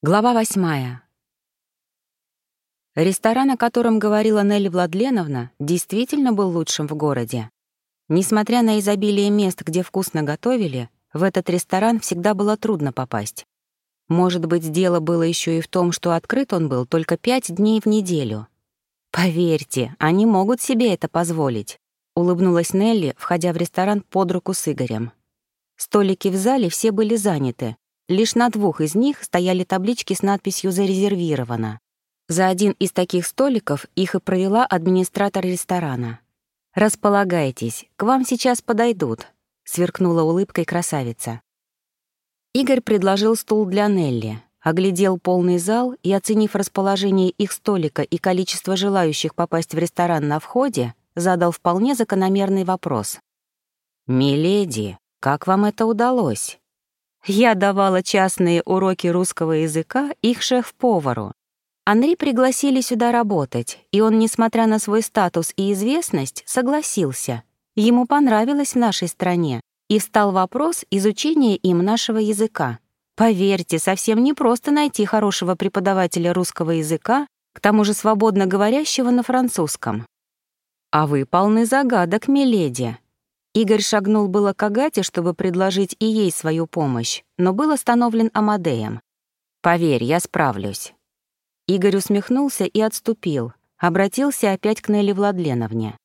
Глава восьмая. Ресторан, о котором говорила Нелли Владленовна, действительно был лучшим в городе. Несмотря на изобилие мест, где вкусно готовили, в этот ресторан всегда было трудно попасть. Может быть, дело было еще и в том, что открыт он был только пять дней в неделю. Поверьте, они могут себе это позволить, улыбнулась Нелли, входя в ресторан под руку с Игорем. Столики в зале все были заняты, Лишь на двух из них стояли таблички с надписью «Зарезервировано». За один из таких столиков их и провела администратор ресторана. «Располагайтесь, к вам сейчас подойдут», — сверкнула улыбкой красавица. Игорь предложил стул для Нелли, оглядел полный зал и, оценив расположение их столика и количество желающих попасть в ресторан на входе, задал вполне закономерный вопрос. «Миледи, как вам это удалось?» Я давала частные уроки русского языка их шеф-повару. Анри пригласили сюда работать, и он, несмотря на свой статус и известность, согласился. Ему понравилось в нашей стране, и встал вопрос изучения им нашего языка. Поверьте, совсем не просто найти хорошего преподавателя русского языка, к тому же свободно говорящего на французском. А вы полны загадок, миледи. Игорь шагнул было к Агате, чтобы предложить и ей свою помощь, но был остановлен Амадеем. «Поверь, я справлюсь». Игорь усмехнулся и отступил, обратился опять к Нелли Владленовне.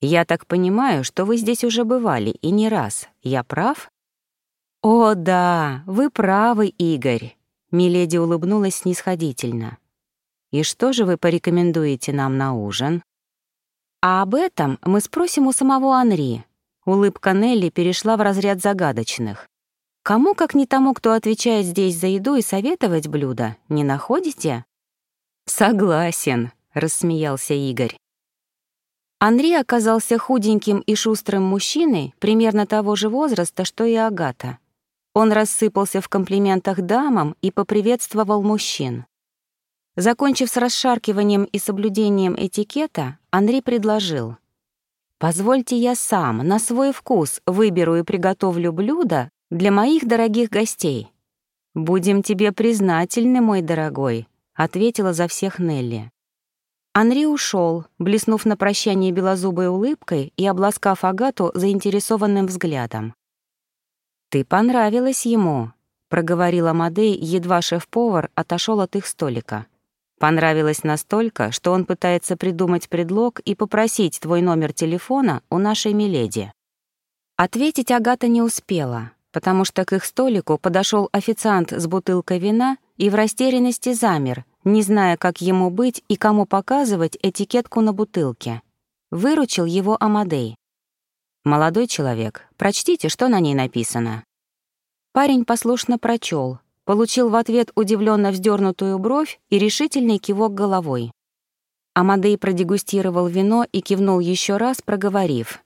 «Я так понимаю, что вы здесь уже бывали, и не раз. Я прав?» «О, да, вы правы, Игорь», — Миледи улыбнулась снисходительно. «И что же вы порекомендуете нам на ужин?» «А об этом мы спросим у самого Анри», Улыбка Нелли перешла в разряд загадочных. Кому, как не тому, кто отвечает здесь за еду и советовать блюда, не находите? Согласен, рассмеялся Игорь. Анри оказался худеньким и шустрым мужчиной примерно того же возраста, что и Агата. Он рассыпался в комплиментах дамам и поприветствовал мужчин. Закончив с расшаркиванием и соблюдением этикета, Анри предложил — Позвольте я сам, на свой вкус, выберу и приготовлю блюдо для моих дорогих гостей. Будем тебе признательны, мой дорогой, ответила за всех Нелли. Анри ушел, блеснув на прощание белозубой улыбкой и обласкав Агату заинтересованным взглядом. «Ты понравилась ему», — проговорила Мадей, едва шеф-повар отошел от их столика. Понравилось настолько, что он пытается придумать предлог и попросить твой номер телефона у нашей Миледи. Ответить Агата не успела, потому что к их столику подошел официант с бутылкой вина и в растерянности замер, не зная, как ему быть и кому показывать этикетку на бутылке. Выручил его Амадей. «Молодой человек, прочтите, что на ней написано». Парень послушно прочел, получил в ответ удивленно вздернутую бровь и решительный кивок головой. Амадей продегустировал вино и кивнул еще раз, проговорив.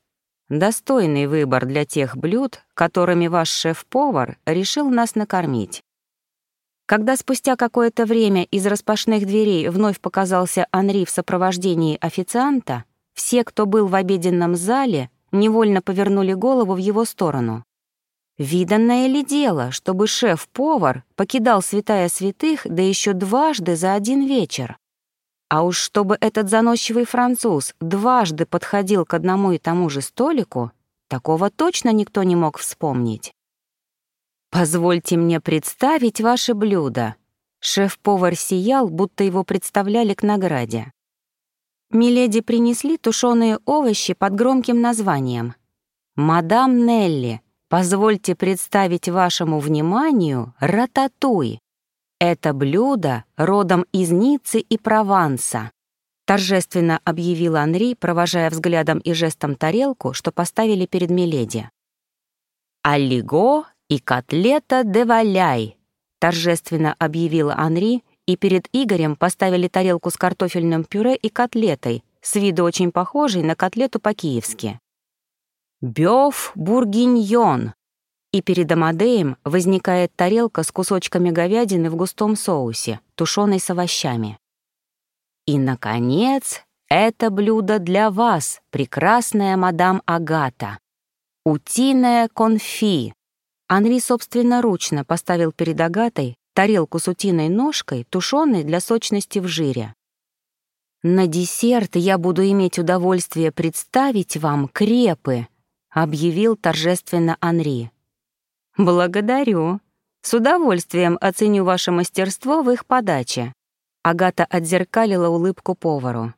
«Достойный выбор для тех блюд, которыми ваш шеф-повар решил нас накормить». Когда спустя какое-то время из распашных дверей вновь показался Анри в сопровождении официанта, все, кто был в обеденном зале, невольно повернули голову в его сторону. Виданное ли дело, чтобы шеф-повар покидал святая святых, да еще дважды за один вечер? А уж чтобы этот заносчивый француз дважды подходил к одному и тому же столику, такого точно никто не мог вспомнить. «Позвольте мне представить ваше блюдо». Шеф-повар сиял, будто его представляли к награде. Миледи принесли тушеные овощи под громким названием. «Мадам Нелли», Позвольте представить вашему вниманию рататуй. Это блюдо родом из Ниццы и Прованса. Торжественно объявил Анри, провожая взглядом и жестом тарелку, что поставили перед Миледи. «Аллиго и котлета де валяй», — торжественно объявил Анри, и перед Игорем поставили тарелку с картофельным пюре и котлетой, с виду очень похожей на котлету по-киевски. Бёв бургиньон. И перед Амадеем возникает тарелка с кусочками говядины в густом соусе, тушеной с овощами. И, наконец, это блюдо для вас, прекрасная мадам Агата. Утиная конфи. Анри собственноручно поставил перед Агатой тарелку с утиной ножкой, тушеной для сочности в жире. «На десерт я буду иметь удовольствие представить вам крепы», — объявил торжественно Анри. «Благодарю. С удовольствием оценю ваше мастерство в их подаче». Агата отзеркалила улыбку повару.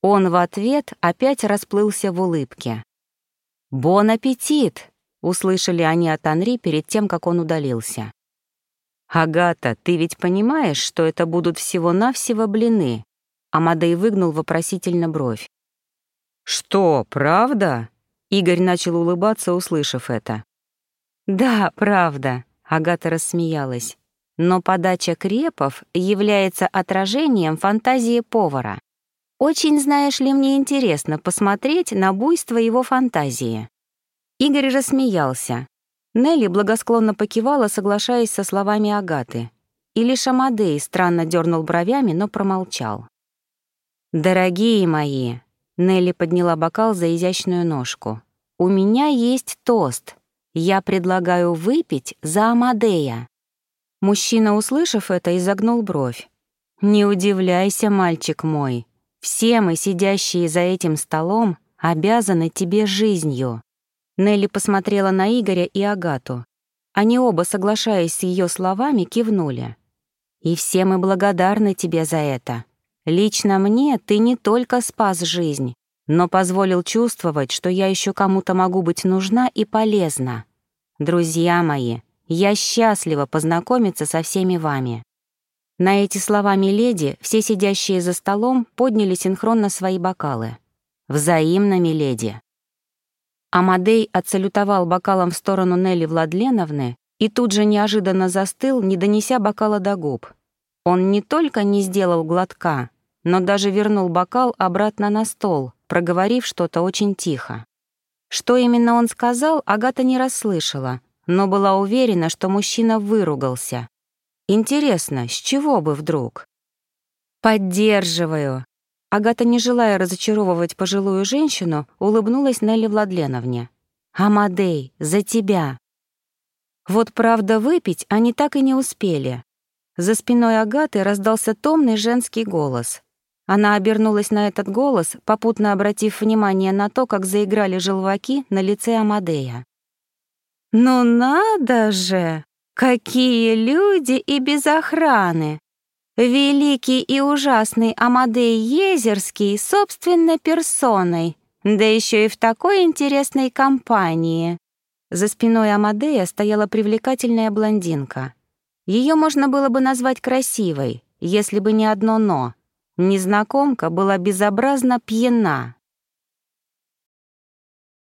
Он в ответ опять расплылся в улыбке. «Бон аппетит!» — услышали они от Анри перед тем, как он удалился. «Агата, ты ведь понимаешь, что это будут всего-навсего блины?» Амадей выгнул вопросительно бровь. «Что, правда?» Игорь начал улыбаться, услышав это. «Да, правда», — Агата рассмеялась. «Но подача крепов является отражением фантазии повара. Очень, знаешь ли, мне интересно посмотреть на буйство его фантазии». Игорь рассмеялся. Нелли благосклонно покивала, соглашаясь со словами Агаты. И лишь Амадей странно дернул бровями, но промолчал. «Дорогие мои!» — Нелли подняла бокал за изящную ножку. «У меня есть тост. Я предлагаю выпить за Амадея». Мужчина, услышав это, изогнул бровь. «Не удивляйся, мальчик мой. Все мы, сидящие за этим столом, обязаны тебе жизнью». Нелли посмотрела на Игоря и Агату. Они оба, соглашаясь с ее словами, кивнули. «И все мы благодарны тебе за это. Лично мне ты не только спас жизнь, но позволил чувствовать, что я еще кому-то могу быть нужна и полезна. Друзья мои, я счастлива познакомиться со всеми вами». На эти слова Миледи все сидящие за столом подняли синхронно свои бокалы. «Взаимно, Миледи». Амадей отсалютовал бокалом в сторону Нелли Владленовны и тут же неожиданно застыл, не донеся бокала до губ. Он не только не сделал глотка, но даже вернул бокал обратно на стол, проговорив что-то очень тихо. Что именно он сказал, Агата не расслышала, но была уверена, что мужчина выругался. Интересно, с чего бы вдруг? «Поддерживаю», Агата, не желая разочаровывать пожилую женщину, улыбнулась Нелли Владленовне. «Амадей, за тебя!» Вот правда выпить они так и не успели. За спиной Агаты раздался томный женский голос. Она обернулась на этот голос, попутно обратив внимание на то, как заиграли желваки на лице Амадея. «Ну надо же! Какие люди и без охраны! Великий и ужасный Амадей Езерский собственной персоной, да еще и в такой интересной компании. За спиной Амадея стояла привлекательная блондинка. Ее можно было бы назвать красивой, если бы не одно «но». Незнакомка была безобразно пьяна.